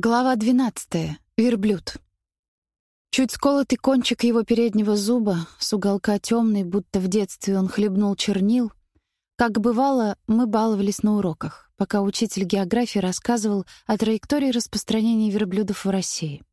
Глава 12. Верблюд. Чуть сколотый кончик его переднего зуба, с уголка темный, будто в детстве он хлебнул чернил. Как бывало, мы баловались на уроках, пока учитель географии рассказывал о траектории распространения верблюдов в России.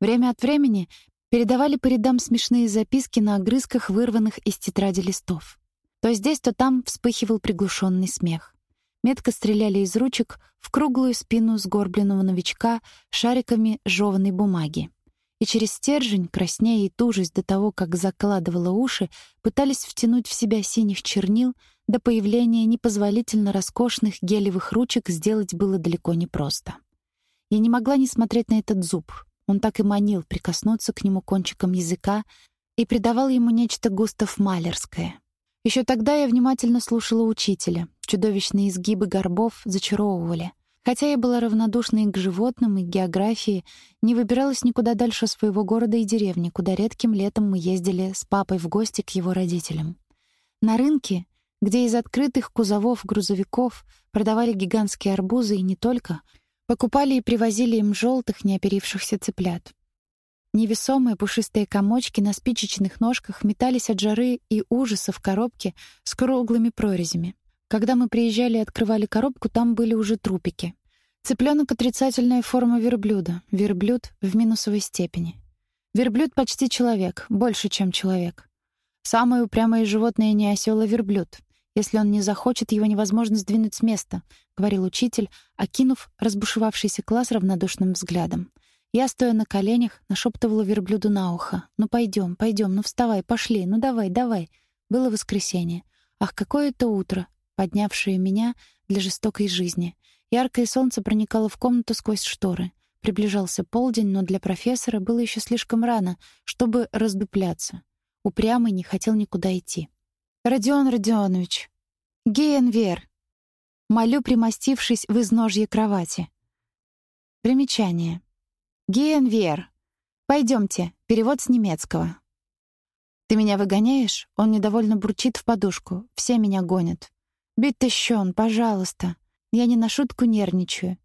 Время от времени передавали по рядам смешные записки на огрызках вырванных из тетради листов. То здесь, то там вспыхивал приглушенный смех метко стреляли из ручек в круглую спину сгорбленного новичка шариками жеванной бумаги. И через стержень, краснея и тужась до того, как закладывала уши, пытались втянуть в себя синих чернил, до появления непозволительно роскошных гелевых ручек сделать было далеко не просто. Я не могла не смотреть на этот зуб. Он так и манил прикоснуться к нему кончиком языка и придавал ему нечто Густав Малерское. Еще тогда я внимательно слушала учителя. Чудовищные изгибы горбов зачаровывали. Хотя я была равнодушна и к животным, и к географии, не выбиралась никуда дальше своего города и деревни, куда редким летом мы ездили с папой в гости к его родителям. На рынке, где из открытых кузовов грузовиков продавали гигантские арбузы и не только, покупали и привозили им желтых неоперившихся цыплят. Невесомые пушистые комочки на спичечных ножках метались от жары и ужаса в коробке с круглыми прорезями. Когда мы приезжали и открывали коробку, там были уже трупики. Цыпленок — отрицательная форма верблюда, верблюд в минусовой степени. Верблюд почти человек, больше, чем человек. Самое упрямое животное не осел, а верблюд. Если он не захочет, его невозможно сдвинуть с места, — говорил учитель, окинув разбушевавшийся класс равнодушным взглядом. Я, стоя на коленях, нашептывала верблюду на ухо. «Ну пойдем, пойдем, ну вставай, пошли, ну давай, давай». Было воскресенье. Ах, какое это утро, поднявшее меня для жестокой жизни. Яркое солнце проникало в комнату сквозь шторы. Приближался полдень, но для профессора было еще слишком рано, чтобы раздупляться. Упрямый не хотел никуда идти. «Родион Родионович!» «Гейенвер!» Молю, примостившись в изножье кровати. Примечание. Гейенвер. Пойдемте. Перевод с немецкого. Ты меня выгоняешь? Он недовольно бурчит в подушку. Все меня гонят. Битте шон, пожалуйста. Я не на шутку нервничаю.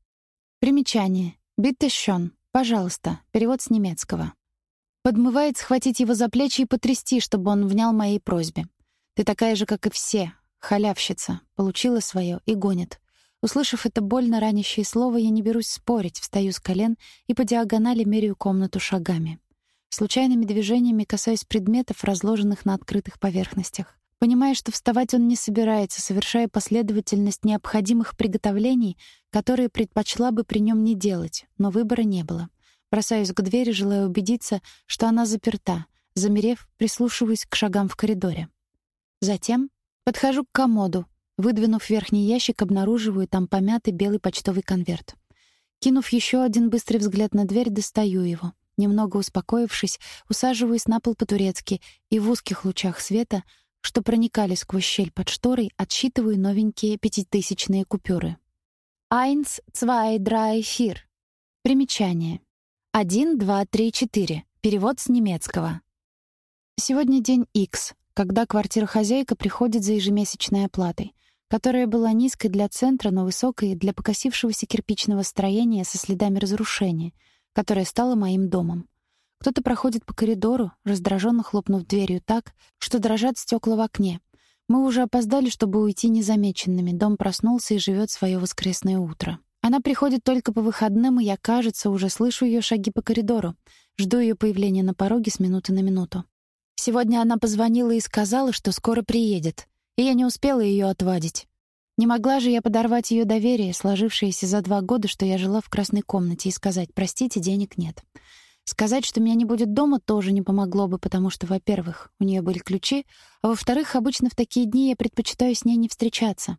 Примечание. Битте шон, пожалуйста. Перевод с немецкого. Подмывает схватить его за плечи и потрясти, чтобы он внял моей просьбе. Ты такая же, как и все. Халявщица. Получила свое и гонит. Услышав это больно ранящее слово, я не берусь спорить, встаю с колен и по диагонали меряю комнату шагами. Случайными движениями касаюсь предметов, разложенных на открытых поверхностях. Понимая, что вставать он не собирается, совершая последовательность необходимых приготовлений, которые предпочла бы при нем не делать, но выбора не было. Бросаюсь к двери, желая убедиться, что она заперта. Замерев, прислушиваюсь к шагам в коридоре. Затем подхожу к комоду, Выдвинув верхний ящик, обнаруживаю там помятый белый почтовый конверт. Кинув еще один быстрый взгляд на дверь, достаю его. Немного успокоившись, усаживаюсь на пол по-турецки и в узких лучах света, что проникали сквозь щель под шторой, отсчитываю новенькие пятитысячные купюры. «Eins, zwei, drei, vier». Примечание. «Один, два, три, четыре». Перевод с немецкого. Сегодня день X, когда квартира-хозяйка приходит за ежемесячной оплатой которая была низкой для центра, но высокой для покосившегося кирпичного строения со следами разрушения, которое стало моим домом. Кто-то проходит по коридору, раздраженно хлопнув дверью так, что дрожат стекла в окне. Мы уже опоздали, чтобы уйти незамеченными. Дом проснулся и живет свое воскресное утро. Она приходит только по выходным, и я, кажется, уже слышу ее шаги по коридору. Жду ее появления на пороге с минуты на минуту. Сегодня она позвонила и сказала, что скоро приедет и я не успела ее отвадить. Не могла же я подорвать ее доверие, сложившееся за два года, что я жила в красной комнате, и сказать «простите, денег нет». Сказать, что меня не будет дома, тоже не помогло бы, потому что, во-первых, у нее были ключи, а во-вторых, обычно в такие дни я предпочитаю с ней не встречаться.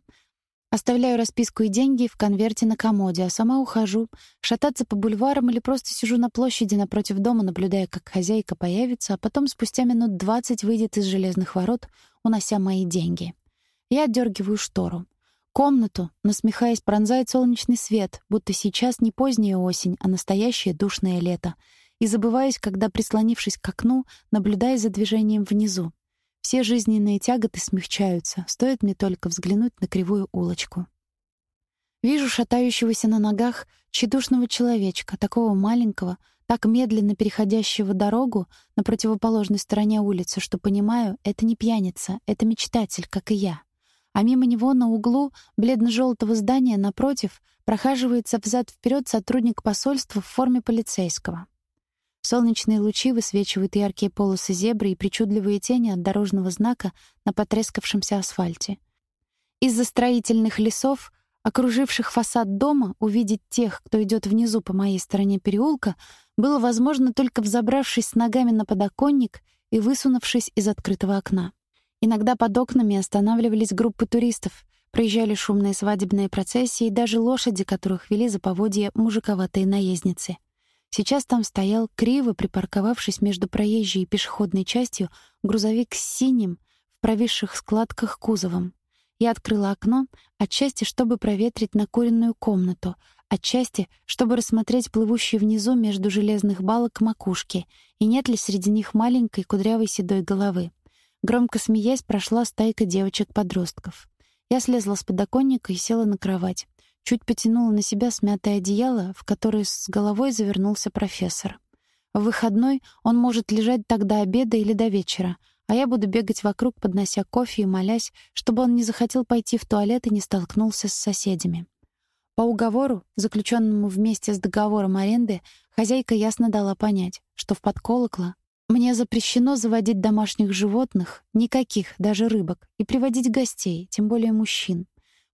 Оставляю расписку и деньги в конверте на комоде, а сама ухожу, шататься по бульварам или просто сижу на площади напротив дома, наблюдая, как хозяйка появится, а потом спустя минут двадцать выйдет из железных ворот, унося мои деньги. Я отдергиваю штору. Комнату, насмехаясь, пронзает солнечный свет, будто сейчас не поздняя осень, а настоящее душное лето. И забываюсь, когда, прислонившись к окну, наблюдая за движением внизу. Все жизненные тяготы смягчаются, стоит мне только взглянуть на кривую улочку. Вижу шатающегося на ногах тщедушного человечка, такого маленького, так медленно переходящего дорогу на противоположной стороне улицы, что понимаю, это не пьяница, это мечтатель, как и я. А мимо него на углу бледно-желтого здания напротив прохаживается взад вперед сотрудник посольства в форме полицейского. Солнечные лучи высвечивают яркие полосы зебры и причудливые тени от дорожного знака на потрескавшемся асфальте. Из-за строительных лесов, окруживших фасад дома, увидеть тех, кто идет внизу по моей стороне переулка, было возможно только взобравшись с ногами на подоконник и высунувшись из открытого окна. Иногда под окнами останавливались группы туристов, проезжали шумные свадебные процессии и даже лошади, которых вели за поводья мужиковатые наездницы. Сейчас там стоял, криво припарковавшись между проезжей и пешеходной частью, грузовик с синим, в провисших складках кузовом. Я открыла окно, отчасти, чтобы проветрить накуренную комнату, отчасти, чтобы рассмотреть плывущие внизу между железных балок макушки, и нет ли среди них маленькой кудрявой седой головы. Громко смеясь, прошла стайка девочек-подростков. Я слезла с подоконника и села на кровать. Чуть потянула на себя смятое одеяло, в которое с головой завернулся профессор. В выходной он может лежать так до обеда или до вечера, а я буду бегать вокруг, поднося кофе и молясь, чтобы он не захотел пойти в туалет и не столкнулся с соседями. По уговору, заключенному вместе с договором аренды, хозяйка ясно дала понять, что в подколокло мне запрещено заводить домашних животных, никаких, даже рыбок, и приводить гостей, тем более мужчин.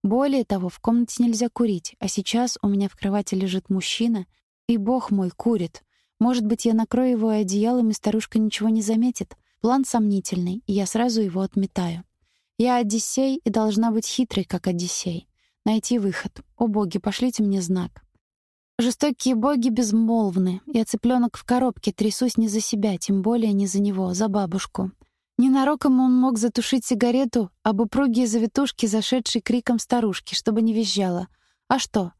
Более того, в комнате нельзя курить, а сейчас у меня в кровати лежит мужчина, и бог мой курит. Может быть, я накрою его одеялом, и старушка ничего не заметит. План сомнительный, и я сразу его отметаю. Я Одиссей и должна быть хитрой, как Одиссей. Найти выход. О боги, пошлите мне знак. Жестокие боги безмолвны, и цыпленок в коробке трясусь не за себя, тем более не за него, за бабушку. Ненароком он мог затушить сигарету об упругие завитушки, зашедшей криком старушки, чтобы не визжала. А что?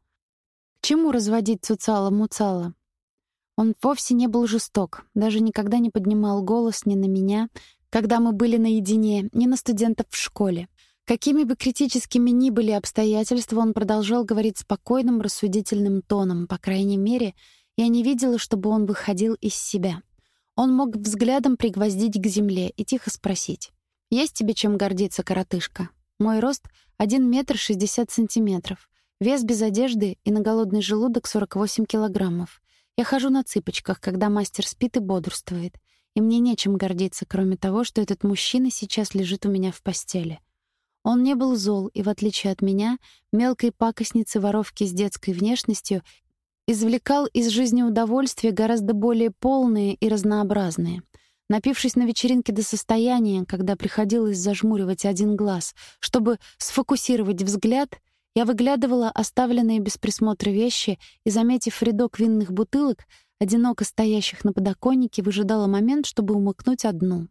К чему разводить цуцала-муцала? Он вовсе не был жесток, даже никогда не поднимал голос ни на меня, когда мы были наедине, ни на студентов в школе. Какими бы критическими ни были обстоятельства, он продолжал говорить спокойным, рассудительным тоном. По крайней мере, я не видела, чтобы он выходил из себя. Он мог взглядом пригвоздить к земле и тихо спросить. «Есть тебе чем гордиться, коротышка?» Мой рост — 1 метр 60 сантиметров. Вес без одежды и на голодный желудок 48 килограммов. Я хожу на цыпочках, когда мастер спит и бодрствует. И мне нечем гордиться, кроме того, что этот мужчина сейчас лежит у меня в постели. Он не был зол и, в отличие от меня, мелкой пакостницы-воровки с детской внешностью, извлекал из жизни удовольствия гораздо более полные и разнообразные. Напившись на вечеринке до состояния, когда приходилось зажмуривать один глаз, чтобы сфокусировать взгляд, я выглядывала оставленные без присмотра вещи и, заметив рядок винных бутылок, одиноко стоящих на подоконнике, выжидала момент, чтобы умыкнуть одну.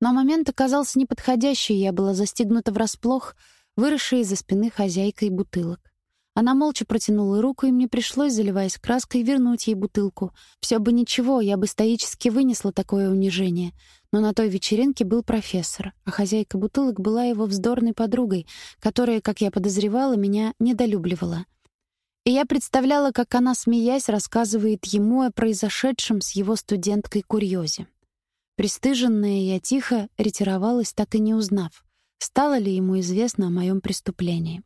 Но момент оказался неподходящий, я была застигнута врасплох, выросшей из-за спины хозяйкой бутылок. Она молча протянула руку, и мне пришлось, заливаясь краской, вернуть ей бутылку. Все бы ничего, я бы стоически вынесла такое унижение. Но на той вечеринке был профессор, а хозяйка бутылок была его вздорной подругой, которая, как я подозревала, меня недолюбливала. И я представляла, как она, смеясь, рассказывает ему о произошедшем с его студенткой курьезе. Престыженная я тихо ретировалась, так и не узнав, стало ли ему известно о моем преступлении.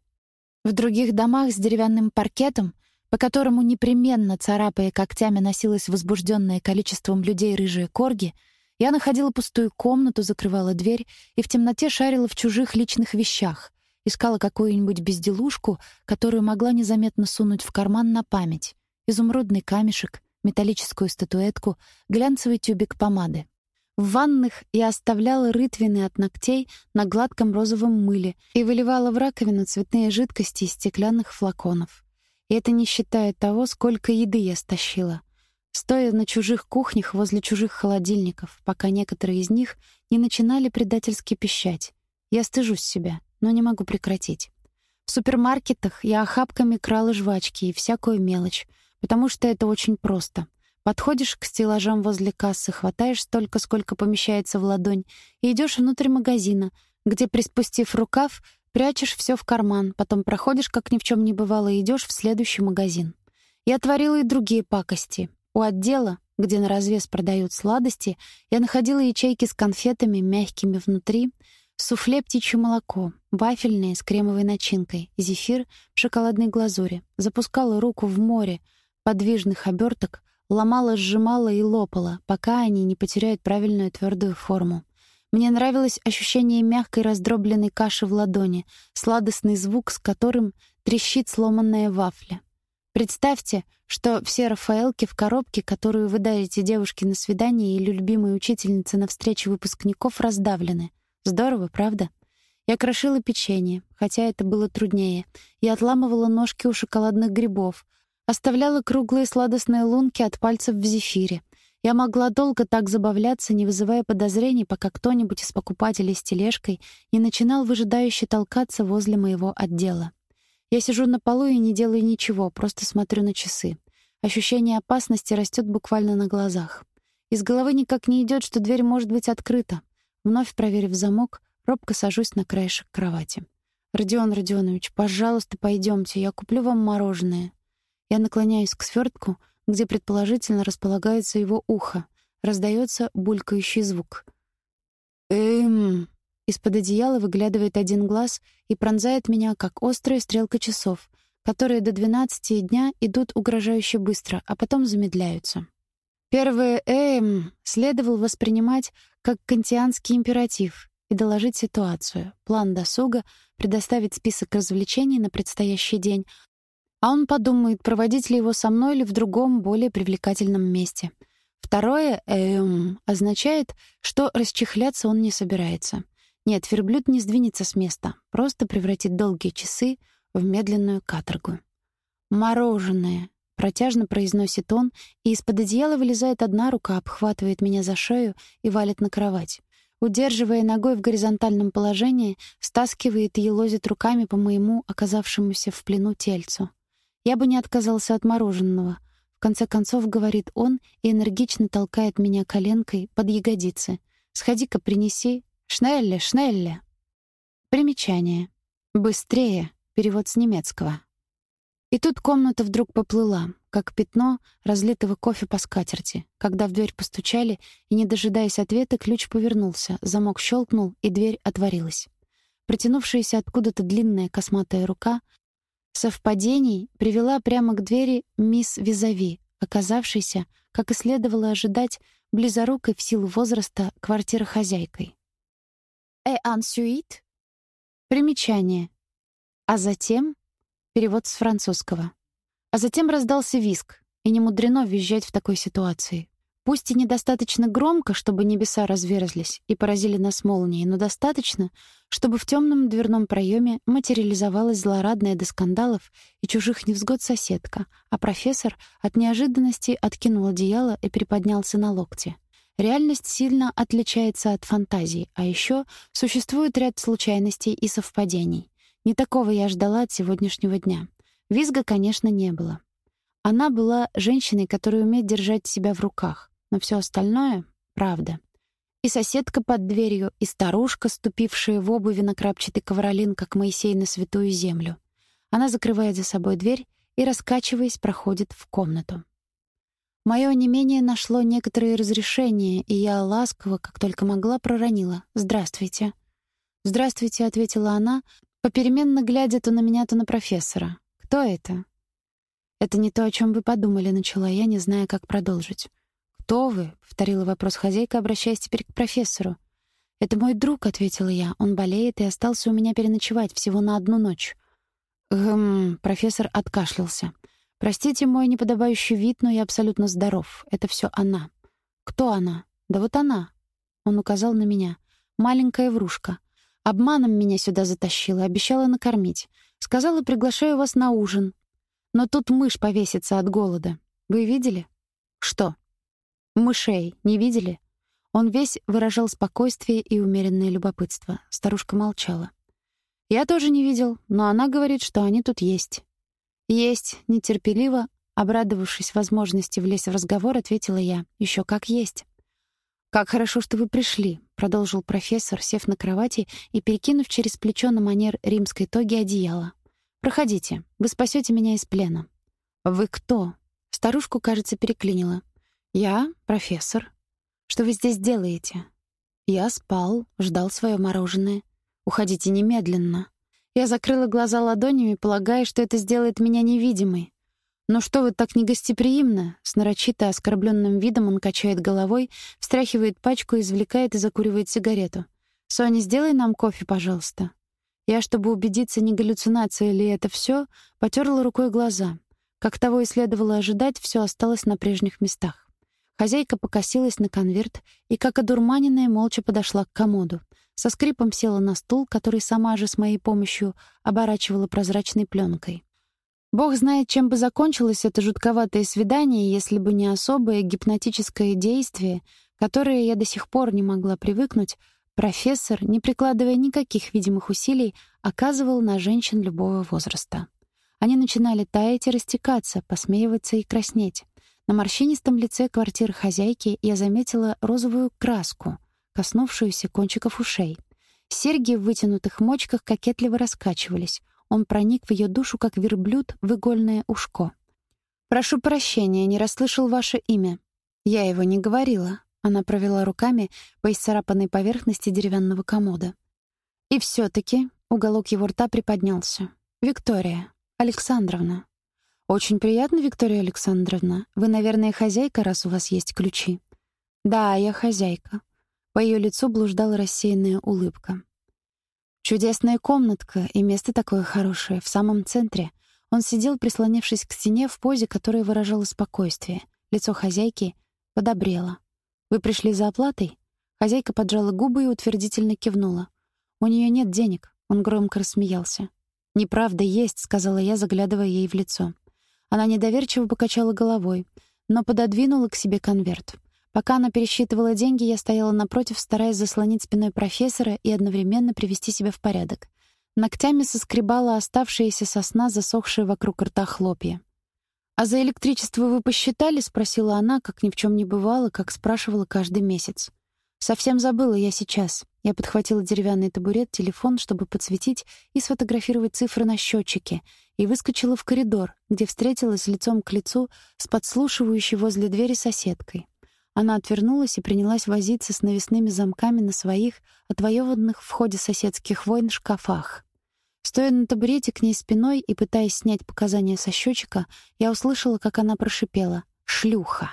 В других домах с деревянным паркетом, по которому непременно царапая когтями носилось возбужденное количеством людей рыжие корги, я находила пустую комнату, закрывала дверь и в темноте шарила в чужих личных вещах, искала какую-нибудь безделушку, которую могла незаметно сунуть в карман на память: изумрудный камешек, металлическую статуэтку, глянцевый тюбик помады. В ванных я оставляла рытвины от ногтей на гладком розовом мыле и выливала в раковину цветные жидкости из стеклянных флаконов. И это не считая того, сколько еды я стащила. Стоя на чужих кухнях возле чужих холодильников, пока некоторые из них не начинали предательски пищать. Я стыжусь себя, но не могу прекратить. В супермаркетах я охапками крала жвачки и всякую мелочь, потому что это очень просто. Подходишь к стеллажам возле кассы, хватаешь столько, сколько помещается в ладонь, и идешь внутрь магазина, где, приспустив рукав, прячешь все в карман, потом проходишь, как ни в чем не бывало, и идешь в следующий магазин. Я творила и другие пакости. У отдела, где на развес продают сладости, я находила ячейки с конфетами, мягкими внутри, суфле птичье молоко, вафельные с кремовой начинкой, зефир в шоколадной глазури. Запускала руку в море подвижных оберток, ломала, сжимала и лопала, пока они не потеряют правильную твердую форму. Мне нравилось ощущение мягкой раздробленной каши в ладони, сладостный звук, с которым трещит сломанная вафля. Представьте, что все Рафаэлки в коробке, которую вы дарите девушке на свидание или любимой учительнице на встрече выпускников, раздавлены. Здорово, правда? Я крошила печенье, хотя это было труднее. Я отламывала ножки у шоколадных грибов, оставляла круглые сладостные лунки от пальцев в зефире. Я могла долго так забавляться, не вызывая подозрений, пока кто-нибудь из покупателей с тележкой не начинал выжидающе толкаться возле моего отдела. Я сижу на полу и не делаю ничего, просто смотрю на часы. Ощущение опасности растет буквально на глазах. Из головы никак не идет, что дверь может быть открыта. Вновь проверив замок, робко сажусь на краешек кровати. «Родион Родионович, пожалуйста, пойдемте, я куплю вам мороженое». Я наклоняюсь к свертку, где предположительно располагается его ухо. Раздается булькающий звук. «Эм...» Из-под одеяла выглядывает один глаз и пронзает меня, как острая стрелка часов, которые до 12 дня идут угрожающе быстро, а потом замедляются. Первое «эм» следовало воспринимать как кантианский императив и доложить ситуацию, план досуга, предоставить список развлечений на предстоящий день, а он подумает, проводить ли его со мной или в другом, более привлекательном месте. Второе «эм» означает, что расчехляться он не собирается — нет, верблюд не сдвинется с места, просто превратит долгие часы в медленную каторгу. «Мороженое!» — протяжно произносит он, и из-под одеяла вылезает одна рука, обхватывает меня за шею и валит на кровать. Удерживая ногой в горизонтальном положении, стаскивает и елозит руками по моему оказавшемуся в плену тельцу. Я бы не отказался от мороженого. В конце концов, говорит он и энергично толкает меня коленкой под ягодицы. «Сходи-ка принеси, Шнелле, шнелле. Примечание. Быстрее. Перевод с немецкого. И тут комната вдруг поплыла, как пятно разлитого кофе по скатерти. Когда в дверь постучали, и, не дожидаясь ответа, ключ повернулся, замок щелкнул, и дверь отворилась. Протянувшаяся откуда-то длинная косматая рука совпадений привела прямо к двери мисс Визави, оказавшейся, как и следовало ожидать, близорукой в силу возраста квартирохозяйкой. «Et ensuite?» Примечание. А затем перевод с французского. А затем раздался визг, и не мудрено визжать в такой ситуации. Пусть и недостаточно громко, чтобы небеса разверзлись и поразили нас молнией, но достаточно, чтобы в темном дверном проеме материализовалась злорадная до скандалов и чужих невзгод соседка, а профессор от неожиданности откинул одеяло и приподнялся на локте. Реальность сильно отличается от фантазии, а еще существует ряд случайностей и совпадений. Не такого я ждала от сегодняшнего дня. Визга, конечно, не было. Она была женщиной, которая умеет держать себя в руках, но все остальное — правда. И соседка под дверью, и старушка, ступившая в обуви на крапчатый ковролин, как Моисей на святую землю. Она закрывает за собой дверь и, раскачиваясь, проходит в комнату. Мое онемение нашло некоторые разрешения, и я ласково, как только могла, проронила «Здравствуйте». «Здравствуйте», — ответила она, попеременно глядя то на меня, то на профессора. «Кто это?» «Это не то, о чем вы подумали», — начала я, не зная, как продолжить. «Кто вы?» — повторила вопрос хозяйка, обращаясь теперь к профессору. «Это мой друг», — ответила я. «Он болеет и остался у меня переночевать всего на одну ночь». «Гм...» — профессор откашлялся. Простите мой неподобающий вид, но я абсолютно здоров. Это все она. Кто она? Да вот она. Он указал на меня. Маленькая врушка. Обманом меня сюда затащила, обещала накормить. Сказала, приглашаю вас на ужин. Но тут мышь повесится от голода. Вы видели? Что? Мышей не видели? Он весь выражал спокойствие и умеренное любопытство. Старушка молчала. Я тоже не видел, но она говорит, что они тут есть. «Есть», — нетерпеливо, обрадовавшись возможности влезть в разговор, ответила я. Еще как есть». «Как хорошо, что вы пришли», — продолжил профессор, сев на кровати и перекинув через плечо на манер римской тоги одеяло. «Проходите, вы спасете меня из плена». «Вы кто?» Старушку, кажется, переклинило. «Я профессор. Что вы здесь делаете?» «Я спал, ждал свое мороженое. Уходите немедленно». Я закрыла глаза ладонями, полагая, что это сделает меня невидимой. «Ну что вы так негостеприимно?» С нарочито оскорбленным видом он качает головой, встряхивает пачку, извлекает и закуривает сигарету. «Соня, сделай нам кофе, пожалуйста». Я, чтобы убедиться, не галлюцинация ли это все, потерла рукой глаза. Как того и следовало ожидать, все осталось на прежних местах. Хозяйка покосилась на конверт и, как одурманенная, молча подошла к комоду. Со скрипом села на стул, который сама же с моей помощью оборачивала прозрачной пленкой. Бог знает, чем бы закончилось это жутковатое свидание, если бы не особое гипнотическое действие, которое я до сих пор не могла привыкнуть, профессор, не прикладывая никаких видимых усилий, оказывал на женщин любого возраста. Они начинали таять и растекаться, посмеиваться и краснеть. На морщинистом лице квартиры хозяйки я заметила розовую краску, коснувшуюся кончиков ушей. Серьги в вытянутых мочках кокетливо раскачивались. Он проник в ее душу, как верблюд в игольное ушко. «Прошу прощения, не расслышал ваше имя». «Я его не говорила». Она провела руками по исцарапанной поверхности деревянного комода. «И все таки уголок его рта приподнялся. Виктория. Александровна. Очень приятно, Виктория Александровна. Вы, наверное, хозяйка, раз у вас есть ключи. Да, я хозяйка. По ее лицу блуждала рассеянная улыбка. Чудесная комнатка и место такое хорошее, в самом центре. Он сидел, прислонившись к стене в позе, которая выражала спокойствие. Лицо хозяйки подобрело. «Вы пришли за оплатой?» Хозяйка поджала губы и утвердительно кивнула. «У нее нет денег», — он громко рассмеялся. «Неправда есть», — сказала я, заглядывая ей в лицо. Она недоверчиво покачала головой, но пододвинула к себе конверт. Пока она пересчитывала деньги, я стояла напротив, стараясь заслонить спиной профессора и одновременно привести себя в порядок. Ногтями соскребала оставшиеся со сна засохшие вокруг рта хлопья. «А за электричество вы посчитали?» — спросила она, как ни в чем не бывало, как спрашивала каждый месяц. «Совсем забыла я сейчас. Я подхватила деревянный табурет, телефон, чтобы подсветить и сфотографировать цифры на счетчике, и выскочила в коридор, где встретилась лицом к лицу с подслушивающей возле двери соседкой. Она отвернулась и принялась возиться с навесными замками на своих, отвоеванных в ходе соседских войн шкафах. Стоя на табурете к ней спиной и пытаясь снять показания со счетчика, я услышала, как она прошипела «Шлюха».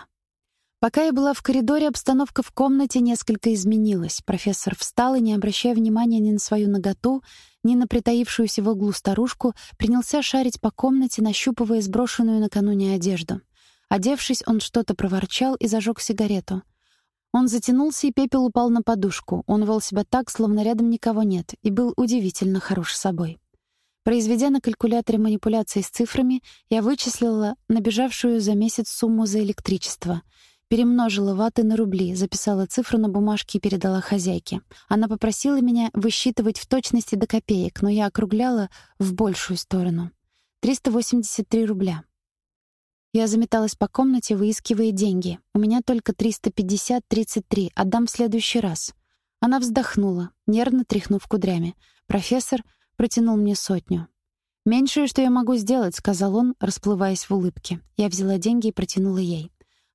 Пока я была в коридоре, обстановка в комнате несколько изменилась. Профессор встал и, не обращая внимания ни на свою наготу, ни на притаившуюся в углу старушку, принялся шарить по комнате, нащупывая сброшенную накануне одежду. Одевшись, он что-то проворчал и зажег сигарету. Он затянулся, и пепел упал на подушку. Он вел себя так, словно рядом никого нет, и был удивительно хорош собой. Произведя на калькуляторе манипуляции с цифрами, я вычислила набежавшую за месяц сумму за электричество — Перемножила ваты на рубли, записала цифру на бумажке и передала хозяйке. Она попросила меня высчитывать в точности до копеек, но я округляла в большую сторону. 383 рубля. Я заметалась по комнате, выискивая деньги. У меня только 350-33, отдам в следующий раз. Она вздохнула, нервно тряхнув кудрями. Профессор протянул мне сотню. «Меньшее, что я могу сделать», — сказал он, расплываясь в улыбке. Я взяла деньги и протянула ей.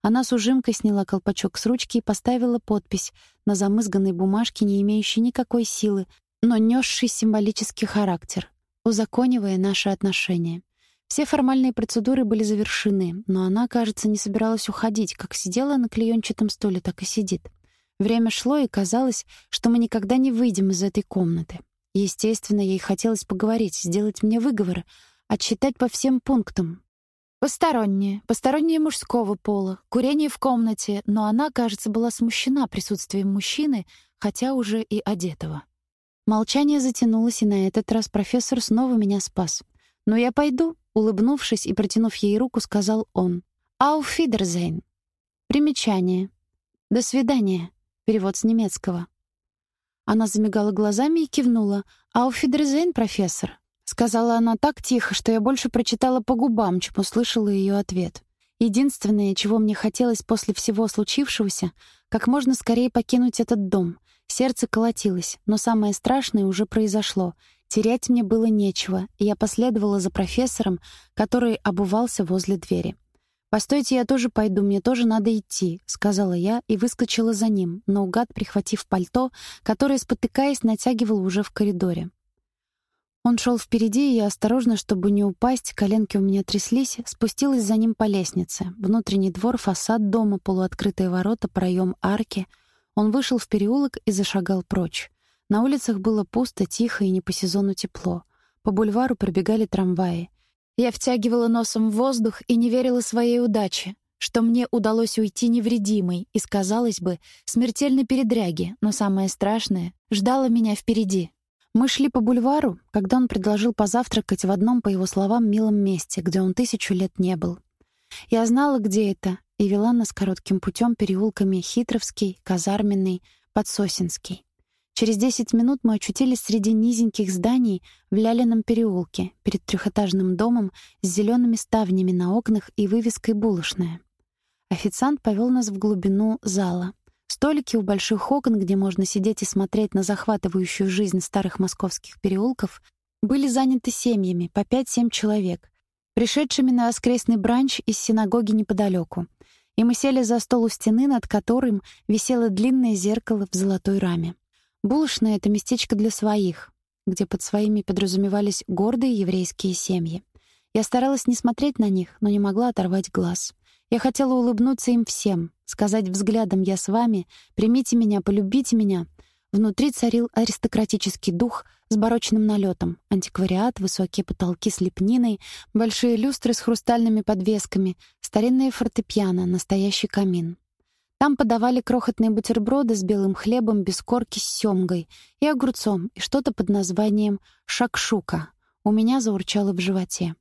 Она с ужимкой сняла колпачок с ручки и поставила подпись на замызганной бумажке, не имеющей никакой силы, но несшей символический характер, узаконивая наши отношения. Все формальные процедуры были завершены, но она, кажется, не собиралась уходить, как сидела на клеенчатом стуле, так и сидит. Время шло, и казалось, что мы никогда не выйдем из этой комнаты. Естественно, ей хотелось поговорить, сделать мне выговоры, отсчитать по всем пунктам, Постороннее, постороннее мужского пола, курение в комнате, но она, кажется, была смущена присутствием мужчины, хотя уже и одетого. Молчание затянулось, и на этот раз профессор снова меня спас. «Но я пойду», — улыбнувшись и протянув ей руку, сказал он. «Auf Wiedersehen». Примечание. «До свидания». Перевод с немецкого. Она замигала глазами и кивнула. «Auf Wiedersehen, профессор». Сказала она так тихо, что я больше прочитала по губам, чем услышала ее ответ. Единственное, чего мне хотелось после всего случившегося, как можно скорее покинуть этот дом. Сердце колотилось, но самое страшное уже произошло. Терять мне было нечего, и я последовала за профессором, который обувался возле двери. «Постойте, я тоже пойду, мне тоже надо идти», — сказала я и выскочила за ним, наугад прихватив пальто, которое, спотыкаясь, натягивал уже в коридоре. Он шел впереди, и я осторожно, чтобы не упасть, коленки у меня тряслись, спустилась за ним по лестнице. Внутренний двор, фасад дома, полуоткрытые ворота, проем арки. Он вышел в переулок и зашагал прочь. На улицах было пусто, тихо и не по сезону тепло. По бульвару пробегали трамваи. Я втягивала носом в воздух и не верила своей удаче, что мне удалось уйти невредимой из, казалось бы, смертельной передряги, но самое страшное ждало меня впереди. Мы шли по бульвару, когда он предложил позавтракать в одном, по его словам, милом месте, где он тысячу лет не был. Я знала, где это, и вела нас коротким путем переулками Хитровский, Казарменный, Подсосинский. Через десять минут мы очутились среди низеньких зданий в Лялином переулке, перед трехэтажным домом с зелеными ставнями на окнах и вывеской «Булочная». Официант повел нас в глубину зала. Столики у больших окон, где можно сидеть и смотреть на захватывающую жизнь старых московских переулков, были заняты семьями, по 5-7 человек, пришедшими на воскресный бранч из синагоги неподалеку. И мы сели за стол у стены, над которым висело длинное зеркало в золотой раме. Булочная — это местечко для своих, где под своими подразумевались гордые еврейские семьи. Я старалась не смотреть на них, но не могла оторвать глаз. Я хотела улыбнуться им всем, сказать взглядом «я с вами», «примите меня, полюбите меня». Внутри царил аристократический дух с барочным налетом, антиквариат, высокие потолки с лепниной, большие люстры с хрустальными подвесками, старинные фортепиано, настоящий камин. Там подавали крохотные бутерброды с белым хлебом без корки с семгой и огурцом, и что-то под названием «шакшука». У меня заурчало в животе.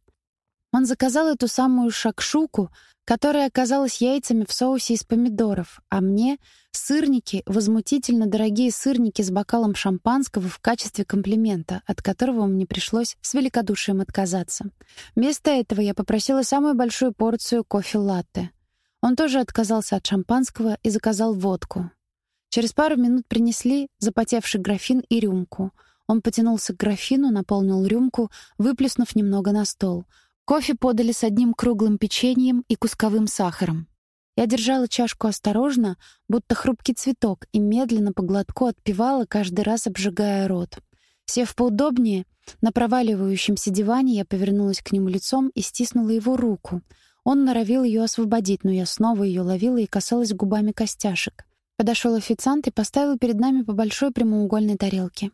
Он заказал эту самую шакшуку, которая оказалась яйцами в соусе из помидоров, а мне — сырники, возмутительно дорогие сырники с бокалом шампанского в качестве комплимента, от которого мне пришлось с великодушием отказаться. Вместо этого я попросила самую большую порцию кофе-латте. Он тоже отказался от шампанского и заказал водку. Через пару минут принесли запотевший графин и рюмку. Он потянулся к графину, наполнил рюмку, выплеснув немного на стол — Кофе подали с одним круглым печеньем и кусковым сахаром. Я держала чашку осторожно, будто хрупкий цветок, и медленно по глотку отпивала, каждый раз обжигая рот. Сев поудобнее, на проваливающемся диване я повернулась к нему лицом и стиснула его руку. Он норовил ее освободить, но я снова ее ловила и касалась губами костяшек. Подошел официант и поставил перед нами по большой прямоугольной тарелке.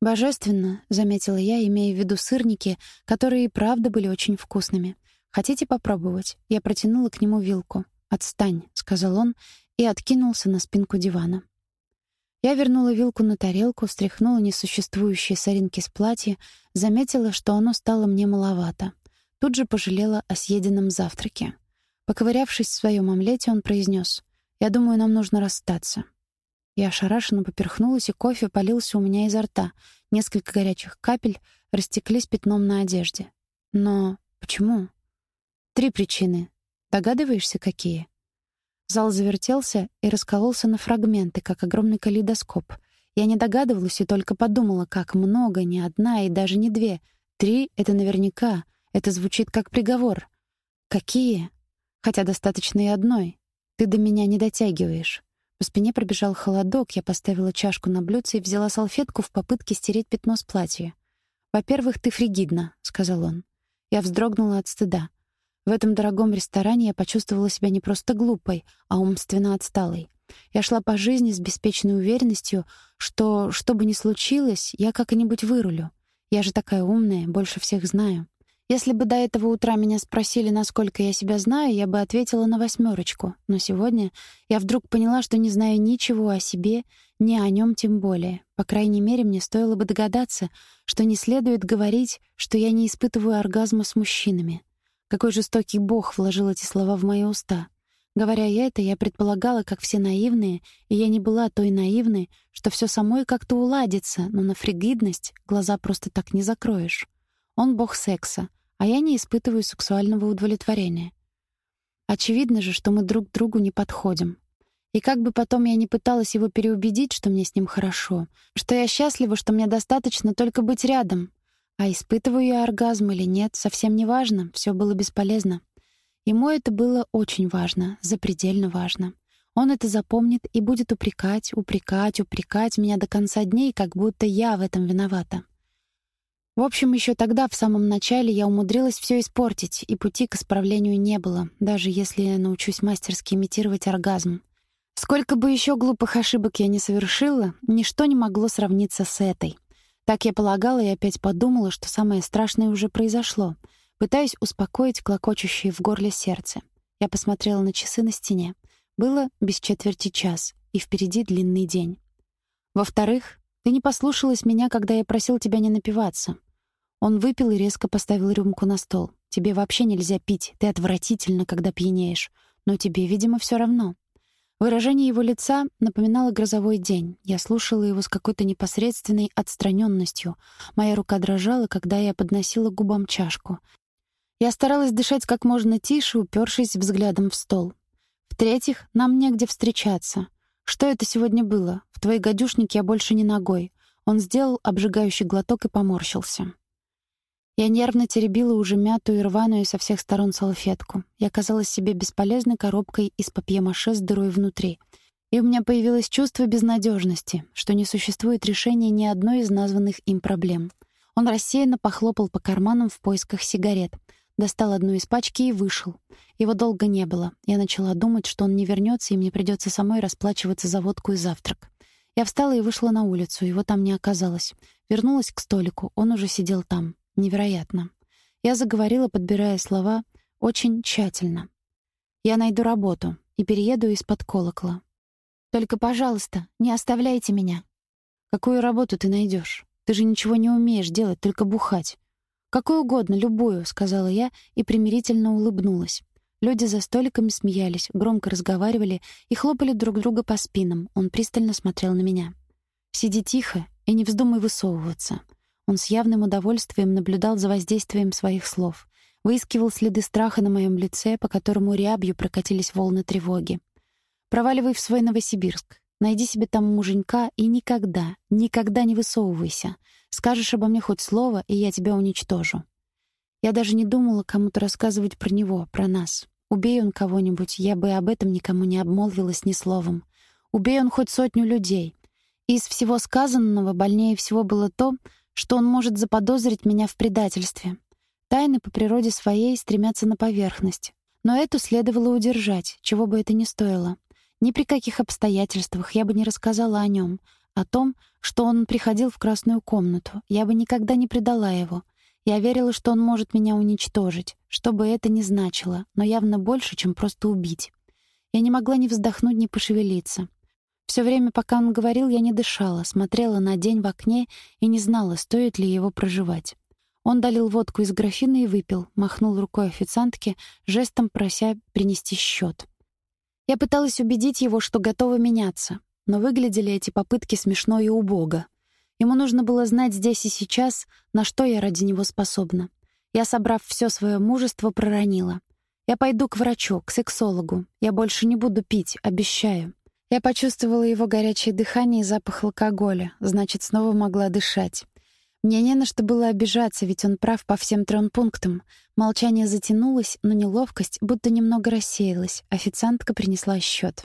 «Божественно», — заметила я, имея в виду сырники, которые и правда были очень вкусными. «Хотите попробовать?» Я протянула к нему вилку. «Отстань», — сказал он и откинулся на спинку дивана. Я вернула вилку на тарелку, стряхнула несуществующие соринки с платья, заметила, что оно стало мне маловато. Тут же пожалела о съеденном завтраке. Поковырявшись в своем омлете, он произнес: «Я думаю, нам нужно расстаться». Я ошарашенно поперхнулась, и кофе полился у меня изо рта. Несколько горячих капель растеклись пятном на одежде. Но почему? Три причины. Догадываешься, какие? Зал завертелся и раскололся на фрагменты, как огромный калейдоскоп. Я не догадывалась и только подумала, как много, не одна и даже не две. Три — это наверняка. Это звучит как приговор. Какие? Хотя достаточно и одной. Ты до меня не дотягиваешь. По спине пробежал холодок, я поставила чашку на блюдце и взяла салфетку в попытке стереть пятно с платья. «Во-первых, ты фригидна», — сказал он. Я вздрогнула от стыда. В этом дорогом ресторане я почувствовала себя не просто глупой, а умственно отсталой. Я шла по жизни с беспечной уверенностью, что, что бы ни случилось, я как-нибудь вырулю. Я же такая умная, больше всех знаю. Если бы до этого утра меня спросили, насколько я себя знаю, я бы ответила на восьмерочку. Но сегодня я вдруг поняла, что не знаю ничего о себе, ни о нем тем более. По крайней мере, мне стоило бы догадаться, что не следует говорить, что я не испытываю оргазма с мужчинами. Какой жестокий бог вложил эти слова в мои уста. Говоря я это, я предполагала, как все наивные, и я не была той наивной, что все самой как-то уладится, но на фригидность глаза просто так не закроешь. Он бог секса, а я не испытываю сексуального удовлетворения. Очевидно же, что мы друг другу не подходим. И как бы потом я ни пыталась его переубедить, что мне с ним хорошо, что я счастлива, что мне достаточно только быть рядом, а испытываю я оргазм или нет, совсем не важно, все было бесполезно. Ему это было очень важно, запредельно важно. Он это запомнит и будет упрекать, упрекать, упрекать меня до конца дней, как будто я в этом виновата. В общем, еще тогда, в самом начале, я умудрилась все испортить, и пути к исправлению не было, даже если я научусь мастерски имитировать оргазм. Сколько бы еще глупых ошибок я не совершила, ничто не могло сравниться с этой. Так я полагала и опять подумала, что самое страшное уже произошло, пытаясь успокоить клокочущее в горле сердце. Я посмотрела на часы на стене. Было без четверти час, и впереди длинный день. Во-вторых, ты не послушалась меня, когда я просил тебя не напиваться. Он выпил и резко поставил рюмку на стол. Тебе вообще нельзя пить, ты отвратительно, когда пьянеешь. Но тебе, видимо, все равно. Выражение его лица напоминало грозовой день. Я слушала его с какой-то непосредственной отстраненностью. Моя рука дрожала, когда я подносила губам чашку. Я старалась дышать как можно тише, упершись взглядом в стол. В-третьих, нам негде встречаться. Что это сегодня было? В твоей гадюшнике я больше не ногой. Он сделал обжигающий глоток и поморщился. Я нервно теребила уже мятую и рваную со всех сторон салфетку. Я казалась себе бесполезной коробкой из папье-маше с дырой внутри. И у меня появилось чувство безнадежности, что не существует решения ни одной из названных им проблем. Он рассеянно похлопал по карманам в поисках сигарет, достал одну из пачки и вышел. Его долго не было. Я начала думать, что он не вернется, и мне придется самой расплачиваться за водку и завтрак. Я встала и вышла на улицу, его там не оказалось. Вернулась к столику, он уже сидел там. Невероятно. Я заговорила, подбирая слова, очень тщательно. Я найду работу и перееду из-под колокола. Только, пожалуйста, не оставляйте меня. Какую работу ты найдешь? Ты же ничего не умеешь делать, только бухать. Какую угодно, любую, сказала я и примирительно улыбнулась. Люди за столиками смеялись, громко разговаривали и хлопали друг друга по спинам. Он пристально смотрел на меня. Сиди тихо и не вздумай высовываться. Он с явным удовольствием наблюдал за воздействием своих слов, выискивал следы страха на моем лице, по которому рябью прокатились волны тревоги. «Проваливай в свой Новосибирск. Найди себе там муженька и никогда, никогда не высовывайся. Скажешь обо мне хоть слово, и я тебя уничтожу». Я даже не думала кому-то рассказывать про него, про нас. Убей он кого-нибудь, я бы об этом никому не обмолвилась ни словом. Убей он хоть сотню людей. Из всего сказанного больнее всего было то, что он может заподозрить меня в предательстве. Тайны по природе своей стремятся на поверхность. Но эту следовало удержать, чего бы это ни стоило. Ни при каких обстоятельствах я бы не рассказала о нем, о том, что он приходил в красную комнату. Я бы никогда не предала его. Я верила, что он может меня уничтожить, что бы это ни значило, но явно больше, чем просто убить. Я не могла ни вздохнуть, ни пошевелиться. Все время, пока он говорил, я не дышала, смотрела на день в окне и не знала, стоит ли его проживать. Он долил водку из графина и выпил, махнул рукой официантке, жестом прося принести счет. Я пыталась убедить его, что готова меняться, но выглядели эти попытки смешно и убого. Ему нужно было знать здесь и сейчас, на что я ради него способна. Я, собрав все свое мужество, проронила. «Я пойду к врачу, к сексологу. Я больше не буду пить, обещаю». Я почувствовала его горячее дыхание и запах алкоголя, значит, снова могла дышать. Мне не на что было обижаться, ведь он прав по всем трем пунктам. Молчание затянулось, но неловкость будто немного рассеялась. Официантка принесла счет.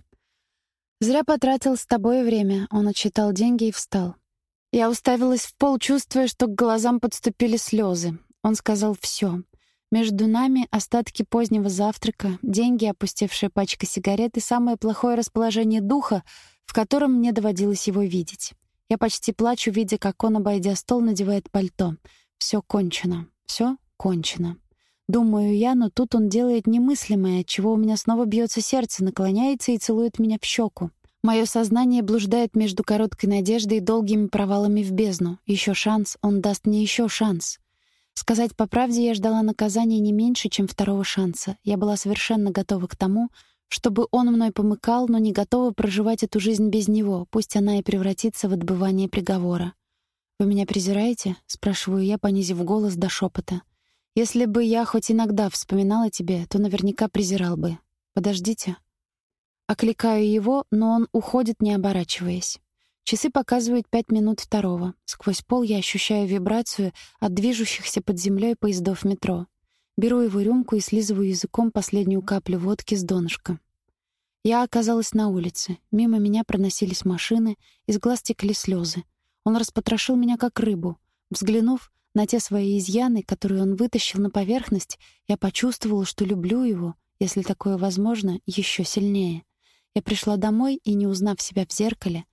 «Зря потратил с тобой время», — он отсчитал деньги и встал. Я уставилась в пол, чувствуя, что к глазам подступили слезы. Он сказал все. Между нами остатки позднего завтрака, деньги, опустевшая пачка сигарет и самое плохое расположение духа, в котором мне доводилось его видеть. Я почти плачу, видя, как он, обойдя стол, надевает пальто. Все кончено. Все кончено. Думаю я, но тут он делает немыслимое, чего у меня снова бьется сердце, наклоняется и целует меня в щеку. Мое сознание блуждает между короткой надеждой и долгими провалами в бездну. Еще шанс, он даст мне еще шанс. Сказать по правде, я ждала наказания не меньше, чем второго шанса. Я была совершенно готова к тому, чтобы он мной помыкал, но не готова проживать эту жизнь без него, пусть она и превратится в отбывание приговора. «Вы меня презираете?» — спрашиваю я, понизив голос до шепота. «Если бы я хоть иногда вспоминала тебе, то наверняка презирал бы. Подождите». Окликаю его, но он уходит, не оборачиваясь. Часы показывают пять минут второго. Сквозь пол я ощущаю вибрацию от движущихся под землей поездов метро. Беру его рюмку и слизываю языком последнюю каплю водки с донышка. Я оказалась на улице. Мимо меня проносились машины, из глаз текли слезы. Он распотрошил меня как рыбу. Взглянув на те свои изъяны, которые он вытащил на поверхность, я почувствовала, что люблю его, если такое возможно, еще сильнее. Я пришла домой и, не узнав себя в зеркале,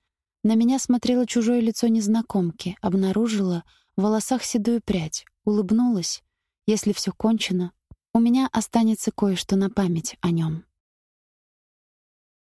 на меня смотрело чужое лицо незнакомки, обнаружила в волосах седую прядь, улыбнулась. Если все кончено, у меня останется кое-что на память о нем.